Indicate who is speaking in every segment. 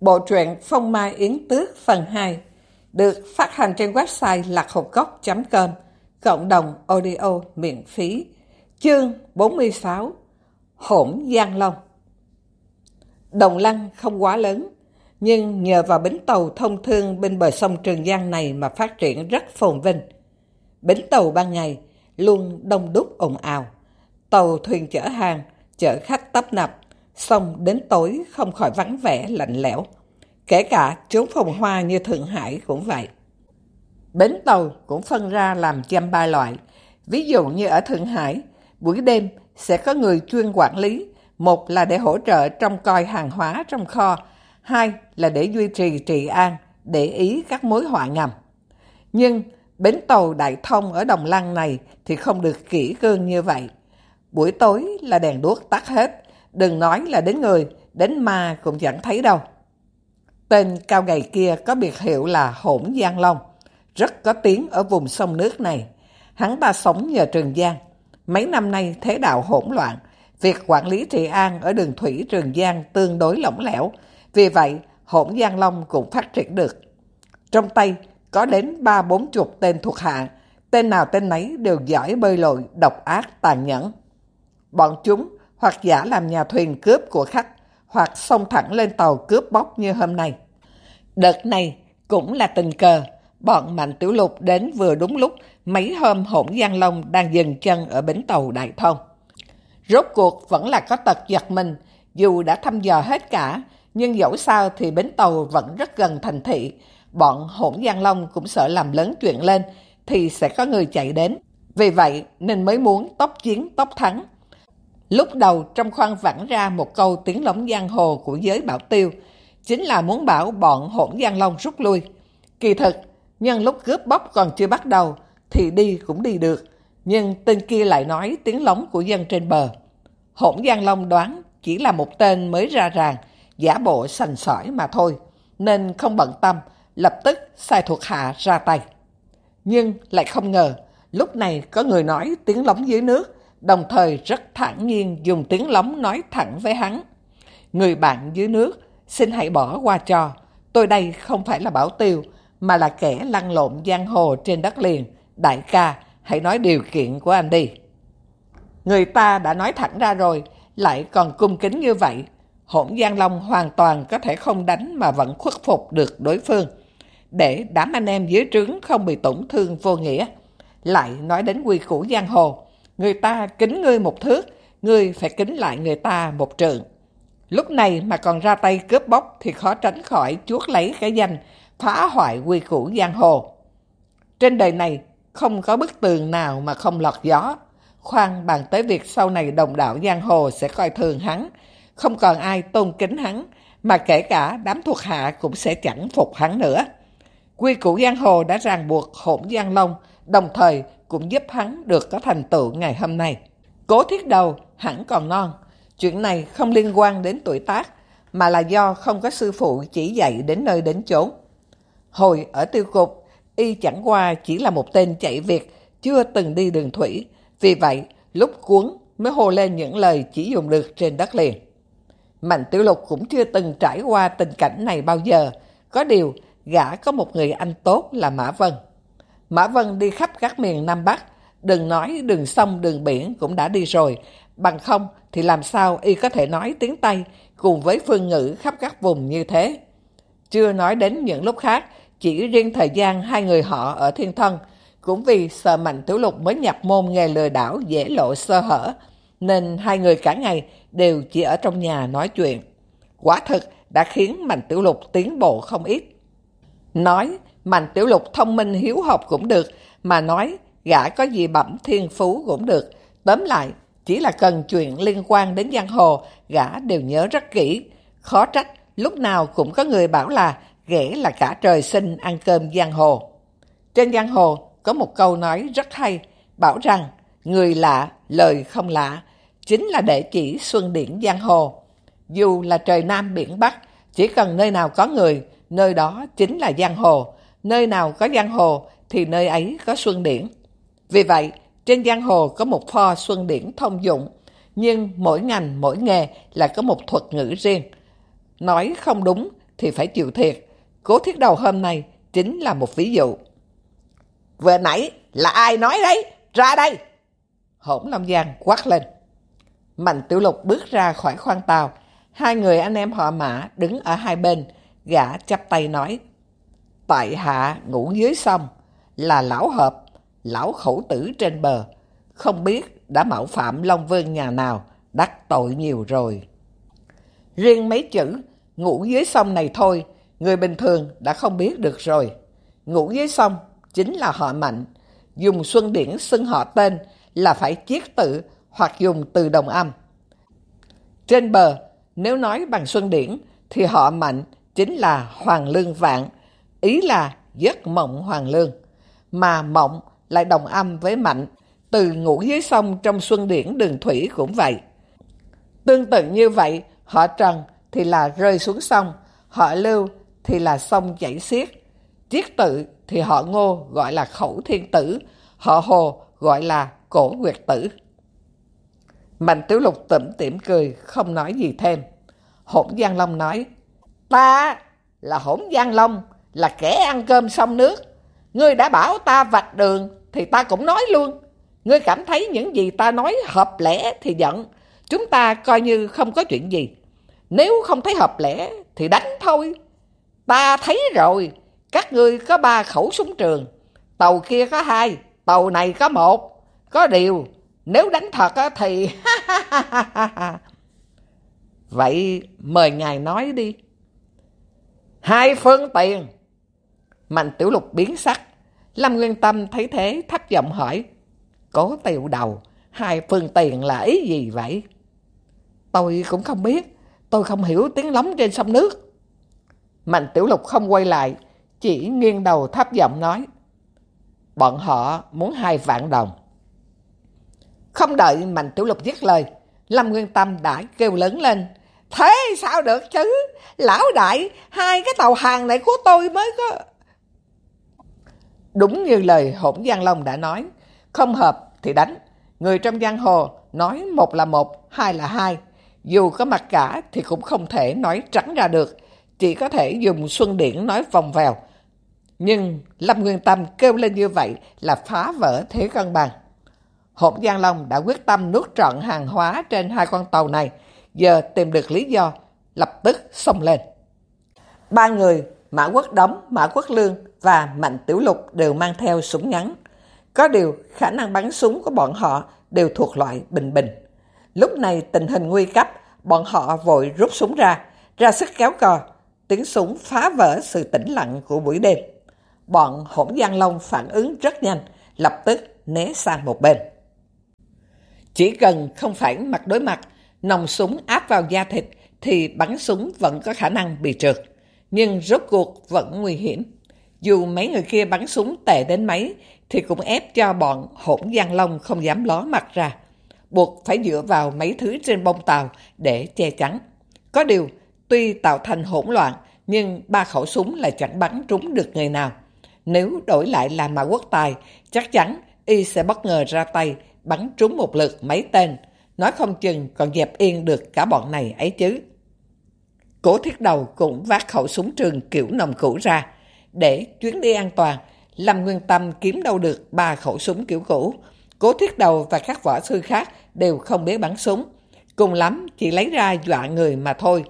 Speaker 1: Bộ truyện Phong Mai Yến Tước phần 2 được phát hành trên website lạc hộp gốc .com cộng đồng audio miễn phí chương 46 Hỗn Giang Long Đồng Lăng không quá lớn nhưng nhờ vào bến tàu thông thương bên bờ sông Trường Giang này mà phát triển rất phồn vinh. Bến tàu ban ngày luôn đông đúc ồn ào. Tàu thuyền chở hàng, chở khách tấp nập, xong đến tối không khỏi vắng vẻ lạnh lẽo. Kể cả chốn phòng hoa như Thượng Hải cũng vậy. Bến tàu cũng phân ra làm trăm ba loại. Ví dụ như ở Thượng Hải, buổi đêm sẽ có người chuyên quản lý. Một là để hỗ trợ trong coi hàng hóa trong kho, hai là để duy trì trị an, để ý các mối họa ngầm. Nhưng bến tàu Đại Thông ở Đồng Lăng này thì không được kỹ cương như vậy. Buổi tối là đèn đuốc tắt hết, đừng nói là đến người, đến ma cũng chẳng thấy đâu. Tên cao gầy kia có biệt hiệu là Hổn Giang Long, rất có tiếng ở vùng sông nước này. Hắn ta sống nhờ Trường Giang. Mấy năm nay thế đạo hỗn loạn, việc quản lý trị an ở đường thủy Trường Giang tương đối lỏng lẻo, vì vậy Hổn Giang Long cũng phát triển được. Trong tay có đến ba bốn chục tên thuộc hạ, tên nào tên nấy đều giỏi bơi lội, độc ác, tàn nhẫn. Bọn chúng hoặc giả làm nhà thuyền cướp của khách, hoặc xông thẳng lên tàu cướp bóc như hôm nay. Đợt này cũng là tình cờ, bọn Mạnh Tiểu Lục đến vừa đúng lúc mấy hôm hỗn Giang Long đang dừng chân ở bến tàu Đại Thông. Rốt cuộc vẫn là có tật giật mình, dù đã thăm dò hết cả, nhưng dẫu sao thì bến tàu vẫn rất gần thành thị. Bọn hỗn Giang Long cũng sợ làm lớn chuyện lên, thì sẽ có người chạy đến. Vì vậy nên mới muốn tóc chiến tóc thắng. Lúc đầu trong khoan vẳng ra một câu tiếng lóng giang hồ của giới bảo tiêu, chính là muốn bảo bọn hỗn Giang Long rút lui. Kỳ thực, nhân lúc cướp bóc còn chưa bắt đầu, thì đi cũng đi được, nhưng tên kia lại nói tiếng lóng của dân trên bờ. Hỗn Giang Long đoán chỉ là một tên mới ra ràng, giả bộ sành sỏi mà thôi, nên không bận tâm, lập tức sai thuộc hạ ra tay. Nhưng lại không ngờ, lúc này có người nói tiếng lóng dưới nước, đồng thời rất thản nhiên dùng tiếng lóng nói thẳng với hắn. Người bạn dưới nước, xin hãy bỏ qua cho, tôi đây không phải là bảo tiêu, mà là kẻ lăn lộn giang hồ trên đất liền. Đại ca, hãy nói điều kiện của anh đi. Người ta đã nói thẳng ra rồi, lại còn cung kính như vậy. Hỗn Giang Long hoàn toàn có thể không đánh mà vẫn khuất phục được đối phương. Để đám anh em dưới trướng không bị tổn thương vô nghĩa. Lại nói đến quy củ giang hồ. Người ta kính ngươi một thước, ngươi phải kính lại người ta một trượng. Lúc này mà còn ra tay cướp bóc thì khó tránh khỏi chuốt lấy cái danh phá hoại quy củ giang hồ. Trên đời này không có bức tường nào mà không lọt gió. Khoan bàn tới việc sau này đồng đạo giang hồ sẽ coi thường hắn, không còn ai tôn kính hắn, mà kể cả đám thuộc hạ cũng sẽ chẳng phục hắn nữa. Quy củ giang hồ đã ràng buộc hỗn giang long, đồng thời cũng giúp hắn được có thành tựu ngày hôm nay. Cố thiết đầu hẳn còn non, chuyện này không liên quan đến tuổi tác, mà là do không có sư phụ chỉ dạy đến nơi đến chốn. Hồi ở tiêu cục, y chẳng qua chỉ là một tên chạy việc, chưa từng đi đường thủy. Vì vậy, lúc cuốn mới hô lên những lời chỉ dùng được trên đất liền. Mạnh Tiểu Lục cũng chưa từng trải qua tình cảnh này bao giờ. Có điều, gã có một người anh tốt là Mã Vân. Mã Vân đi khắp các miền Nam Bắc, đừng nói đường sông đường biển cũng đã đi rồi. Bằng không thì làm sao y có thể nói tiếng Tây cùng với phương ngữ khắp các vùng như thế. Chưa nói đến những lúc khác, chỉ riêng thời gian hai người họ ở thiên thân, cũng vì sợ Mạnh Tiểu Lục mới nhập môn nghề lừa đảo dễ lộ sơ hở, nên hai người cả ngày đều chỉ ở trong nhà nói chuyện. Quả thực đã khiến Mạnh Tiểu Lục tiến bộ không ít. Nói Mạnh Tiểu Lục thông minh hiếu học cũng được, mà nói gã có gì bẩm thiên phú cũng được. Tóm lại, chỉ là cần chuyện liên quan đến giang hồ, gã đều nhớ rất kỹ. Khó trách, lúc nào cũng có người bảo là ghẻ là cả trời sinh ăn cơm giang hồ. Trên giang hồ có một câu nói rất hay, bảo rằng người lạ, lời không lạ, chính là để chỉ xuân điển giang hồ. Dù là trời Nam biển Bắc, chỉ cần nơi nào có người, nơi đó chính là giang hồ. Nơi nào có giang hồ thì nơi ấy có xuân điển. Vì vậy, trên giang hồ có một pho xuân điển thông dụng, nhưng mỗi ngành, mỗi nghề là có một thuật ngữ riêng. Nói không đúng thì phải chịu thiệt. Cố thiết đầu hôm nay chính là một ví dụ. Vừa nãy là ai nói đấy? Ra đây! Hỗn Long Giang quát lên. Mạnh Tiểu Lục bước ra khỏi khoang tàu. Hai người anh em họ mã đứng ở hai bên. Gã chắp tay nói. Tại hạ ngủ dưới sông là lão hợp, lão khẩu tử trên bờ. Không biết đã mạo phạm Long Vương nhà nào, đắc tội nhiều rồi. Riêng mấy chữ ngủ dưới sông này thôi, người bình thường đã không biết được rồi. Ngủ dưới sông chính là họ mạnh. Dùng xuân điển xưng họ tên là phải chiết tự hoặc dùng từ đồng âm. Trên bờ, nếu nói bằng xuân điển thì họ mạnh chính là Hoàng Lương Vạn, ý là giấc mộng Hoàng Lương. Mà mộng lại đồng âm với mạnh, từ ngủ dưới sông trong xuân điển đường thủy cũng vậy. Tương tự như vậy, họ Trần thì là rơi xuống sông, họ Lưu thì là sông chảy xiết, Chiết tự thì họ Ngô gọi là khẩu thiên tử, họ Hồ gọi là cổ nguyệt tử. Mạnh Tiểu Lục tẩm tỉm cười, không nói gì thêm. Hổn Giang Long nói, ta là Hổn Giang Long, là kẻ ăn cơm xong nước. Ngươi đã bảo ta vạch đường, thì ta cũng nói luôn. Ngươi cảm thấy những gì ta nói hợp lẽ thì giận. Chúng ta coi như không có chuyện gì. Nếu không thấy hợp lẽ thì đánh thôi. Ta thấy rồi, các ngươi có ba khẩu súng trường. Tàu kia có hai, tàu này có một. Có điều, nếu đánh thật thì... Vậy mời ngài nói đi. Hai phương tiện. Mạnh tiểu lục biến sắc. Lâm Nguyên Tâm thấy thế thấp giọng hỏi. Cố tiểu đầu, hai phương tiền là ý gì vậy? Tôi cũng không biết. Tôi không hiểu tiếng lóng trên sông nước. Mạnh tiểu lục không quay lại. Chỉ nghiêng đầu thấp giọng nói. Bọn họ muốn hai vạn đồng. Không đợi Mạnh Tiểu Lục dứt lời, Lâm Nguyên Tâm đã kêu lớn lên. Thế sao được chứ? Lão đại, hai cái tàu hàng này của tôi mới có... Đúng như lời hỗn Giang Long đã nói, không hợp thì đánh. Người trong giang hồ nói một là một, hai là hai. Dù có mặt cả thì cũng không thể nói trắng ra được, chỉ có thể dùng xuân điển nói vòng vèo. Nhưng Lâm Nguyên Tâm kêu lên như vậy là phá vỡ thế cân bằng. Hộp Giang Long đã quyết tâm nuốt trọn hàng hóa trên hai con tàu này, giờ tìm được lý do, lập tức xông lên. Ba người, Mã Quốc Đống, Mã Quốc Lương và Mạnh Tiểu Lục đều mang theo súng ngắn. Có điều, khả năng bắn súng của bọn họ đều thuộc loại bình bình. Lúc này tình hình nguy cấp, bọn họ vội rút súng ra, ra sức kéo cò. Tiếng súng phá vỡ sự tĩnh lặng của buổi đêm. Bọn hỗn Giang Long phản ứng rất nhanh, lập tức né sang một bên. Chỉ cần không phải mặt đối mặt, nòng súng áp vào da thịt thì bắn súng vẫn có khả năng bị trượt. Nhưng rốt cuộc vẫn nguy hiểm. Dù mấy người kia bắn súng tệ đến mấy thì cũng ép cho bọn hỗn giang long không dám ló mặt ra. Buộc phải dựa vào mấy thứ trên bông tàu để che chắn. Có điều, tuy tạo thành hỗn loạn nhưng ba khẩu súng là chẳng bắn trúng được người nào. Nếu đổi lại là Mã Quốc Tài, chắc chắn y sẽ bất ngờ ra tay bắn trúng một lượt mấy tên, nói không chừng còn dẹp yên được cả bọn này ấy chứ. Cố thiết đầu cũng vác khẩu súng trường kiểu nồng cũ ra, để chuyến đi an toàn, Lâm Nguyên Tâm kiếm đâu được ba khẩu súng kiểu cũ. Cố thiết đầu và các võ sư khác đều không biết bắn súng, cùng lắm chỉ lấy ra dọa người mà thôi.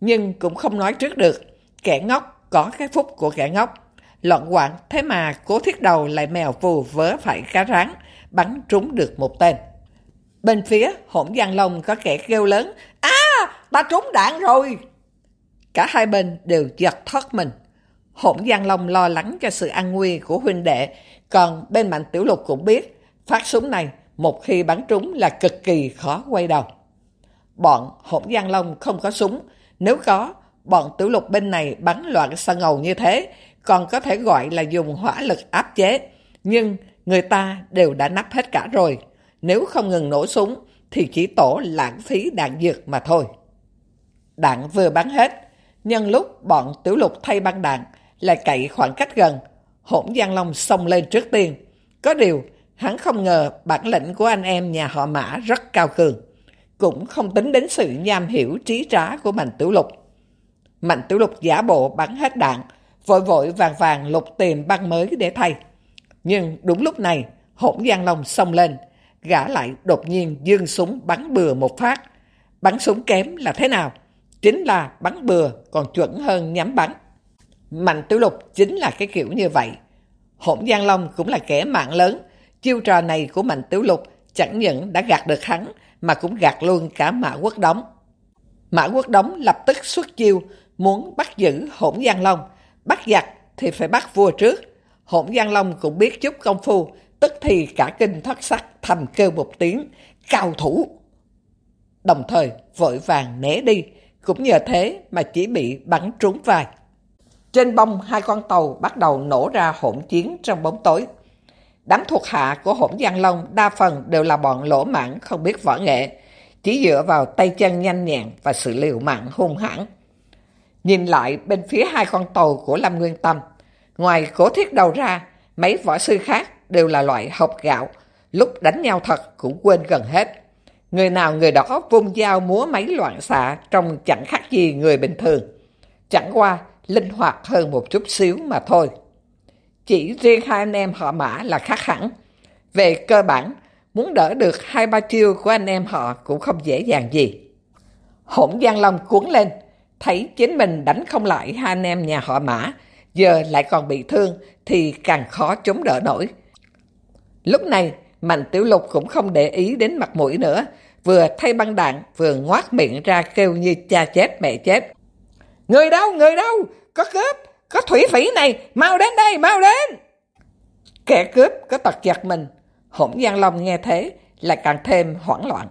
Speaker 1: Nhưng cũng không nói trước được, kẻ ngốc có cái phúc của kẻ ngốc. Loạn quạng thế mà cố thiết đầu lại mèo vù vớ phải cá ráng, bắn trúng được một tên. Bên phía hỗn Giang Long có kẻ kêu lớn, À, ta trúng đạn rồi! Cả hai bên đều giật thoát mình. Hỗn Giang Long lo lắng cho sự an nguy của huynh đệ, còn bên Mạnh Tiểu Lục cũng biết, phát súng này một khi bắn trúng là cực kỳ khó quay đầu. Bọn hỗn Giang Long không có súng, nếu có, bọn Tiểu Lục bên này bắn loạn sa ngầu như thế, còn có thể gọi là dùng hỏa lực áp chế. Nhưng Người ta đều đã nắp hết cả rồi. Nếu không ngừng nổ súng, thì chỉ tổ lãng phí đạn dược mà thôi. Đạn vừa bắn hết, nhân lúc bọn tiểu lục thay băng đạn, là cậy khoảng cách gần, hỗn Giang Long xông lên trước tiên. Có điều, hắn không ngờ bản lĩnh của anh em nhà họ Mã rất cao cường, cũng không tính đến sự nham hiểu trí trá của Mạnh Tiểu Lục. Mạnh Tiểu Lục giả bộ bắn hết đạn, vội vội vàng vàng lục tìm băng mới để thay. Nhưng đúng lúc này, hỗn Giang Long xông lên, gã lại đột nhiên dương súng bắn bừa một phát. Bắn súng kém là thế nào? Chính là bắn bừa còn chuẩn hơn nhắm bắn. Mạnh Tiểu Lục chính là cái kiểu như vậy. Hỗn Giang Long cũng là kẻ mạng lớn. Chiêu trò này của Mạnh Tiểu Lục chẳng những đã gạt được hắn mà cũng gạt luôn cả Mã Quốc Đống. Mã Quốc Đống lập tức xuất chiêu muốn bắt giữ Hỗn Giang Long. Bắt giặc thì phải bắt vua trước. Hỗn Giang Long cũng biết chút công phu, tức thì cả kinh thất sắc thầm kêu một tiếng, cao thủ. Đồng thời vội vàng né đi, cũng nhờ thế mà chỉ bị bắn trúng vai. Trên bông hai con tàu bắt đầu nổ ra hỗn chiến trong bóng tối. Đám thuộc hạ của hỗn Giang Long đa phần đều là bọn lỗ mãn không biết võ nghệ, chỉ dựa vào tay chân nhanh nhẹn và sự liều mạng hung hãn. Nhìn lại bên phía hai con tàu của Lâm Nguyên Tâm, ngoài cố thiết đầu ra, mấy võ sư khác đều là loại hộp gạo, lúc đánh nhau thật cũng quên gần hết. Người nào người đó vung dao múa máy loạn xạ trong chẳng khác gì người bình thường. Chẳng qua linh hoạt hơn một chút xíu mà thôi. Chỉ riêng hai anh em họ mã là khác hẳn. Về cơ bản, muốn đỡ được hai ba chiêu của anh em họ cũng không dễ dàng gì. Hỗn Giang Long cuốn lên, thấy chính mình đánh không lại hai anh em nhà họ mã, giờ lại còn bị thương thì càng khó chống đỡ nổi. Lúc này, Mạnh Tiểu Lục cũng không để ý đến mặt mũi nữa, vừa thay băng đạn vừa ngoát miệng ra kêu như cha chết mẹ chết. Người đâu, người đâu, có cướp, có thủy phỉ này, mau đến đây, mau đến. Kẻ cướp có tật giật mình, hỗn Giang Long nghe thế lại càng thêm hoảng loạn.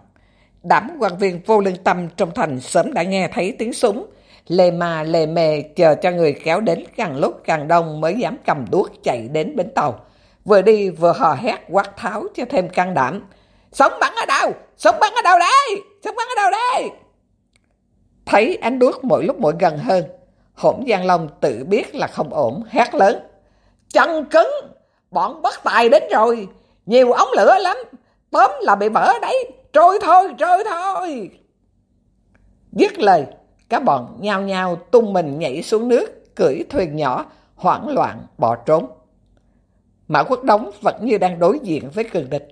Speaker 1: Đám quan viên vô lương tâm trong thành sớm đã nghe thấy tiếng súng, lề mà lề mề chờ cho người kéo đến càng lúc càng đông mới dám cầm đuốc chạy đến bến tàu. Vừa đi vừa hò hét quát tháo cho thêm can đảm. Sống bắn ở đâu? Sống bắn ở đâu đây? Sống bắn ở đâu đây? Thấy ánh đuốc mỗi lúc mỗi gần hơn, hỗn Giang Long tự biết là không ổn, hét lớn. Chân cứng, bọn bất tài đến rồi, nhiều ống lửa lắm, tóm là bị mở đấy, trôi thôi, trôi thôi. Dứt lời, các bọn nhao nhao tung mình nhảy xuống nước, cưỡi thuyền nhỏ, hoảng loạn bỏ trốn. Mã Quốc Đống vẫn như đang đối diện với cường địch.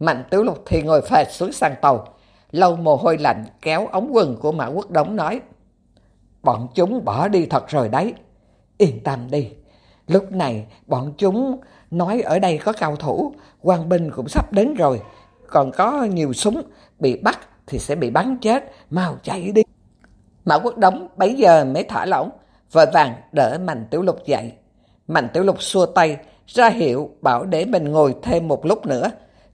Speaker 1: Mạnh Tứ Lục thì ngồi phệt xuống sàn tàu, lâu mồ hôi lạnh kéo ống quần của Mã Quốc Đống nói Bọn chúng bỏ đi thật rồi đấy. Yên tâm đi. Lúc này bọn chúng nói ở đây có cao thủ, quan binh cũng sắp đến rồi. Còn có nhiều súng, bị bắt thì sẽ bị bắn chết, mau chạy đi. Mã Quốc Đống bấy giờ mới thả lỏng, vội vàng đỡ Mạnh Tiểu Lục dậy. Mạnh Tiểu Lục xua tay, ra hiệu bảo để mình ngồi thêm một lúc nữa.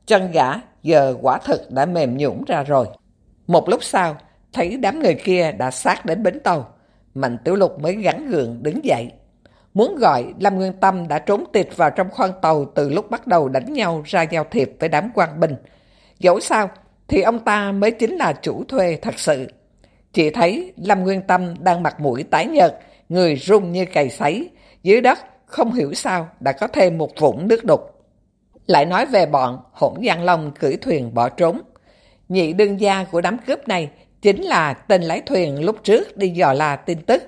Speaker 1: Chân gã giờ quả thực đã mềm nhũn ra rồi. Một lúc sau, thấy đám người kia đã sát đến bến tàu. Mạnh Tiểu Lục mới gắn gượng đứng dậy. Muốn gọi Lâm Nguyên Tâm đã trốn tịt vào trong khoang tàu từ lúc bắt đầu đánh nhau ra giao thiệp với đám quan binh. Dẫu sao, thì ông ta mới chính là chủ thuê thật sự. Chỉ thấy Lâm Nguyên Tâm đang mặt mũi tái nhợt, người rung như cày sấy, dưới đất không hiểu sao đã có thêm một vũng nước đục. Lại nói về bọn hỗn Giang Long cưỡi thuyền bỏ trốn. Nhị đương gia của đám cướp này chính là tên lái thuyền lúc trước đi dò la tin tức.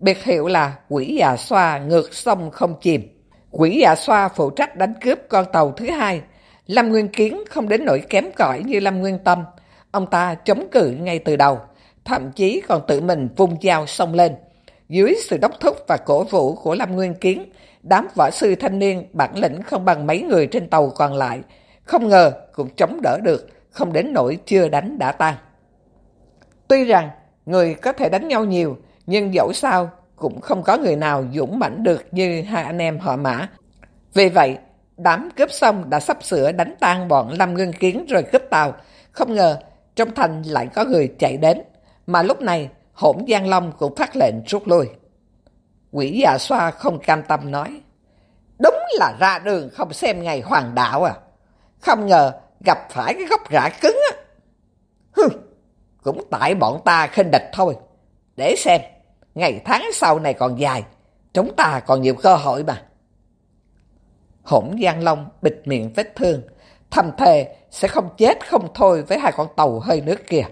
Speaker 1: Biệt hiệu là quỷ già xoa ngược sông không chìm. Quỷ già xoa phụ trách đánh cướp con tàu thứ hai. Lâm Nguyên Kiến không đến nỗi kém cỏi như Lâm Nguyên Tâm. Ông ta chống cự ngay từ đầu, thậm chí còn tự mình vung dao xông lên. Dưới sự đốc thúc và cổ vũ của Lâm Nguyên Kiến, đám võ sư thanh niên bản lĩnh không bằng mấy người trên tàu còn lại. Không ngờ cũng chống đỡ được, không đến nỗi chưa đánh đã tan. Tuy rằng người có thể đánh nhau nhiều, nhưng dẫu sao cũng không có người nào dũng mãnh được như hai anh em họ mã. Vì vậy, đám cướp xong đã sắp sửa đánh tan bọn Lâm Nguyên Kiến rồi cướp tàu. Không ngờ, trong thành lại có người chạy đến. Mà lúc này, Hổn Giang Long cũng phát lệnh rút lui. Quỷ già xoa không cam tâm nói. Đúng là ra đường không xem ngày hoàng đạo à. Không ngờ gặp phải cái gốc rã cứng á. Hừ, cũng tại bọn ta khinh địch thôi. Để xem, ngày tháng sau này còn dài, chúng ta còn nhiều cơ hội mà. Hổn Giang Long bịt miệng vết thương, thầm thề sẽ không chết không thôi với hai con tàu hơi nước kia.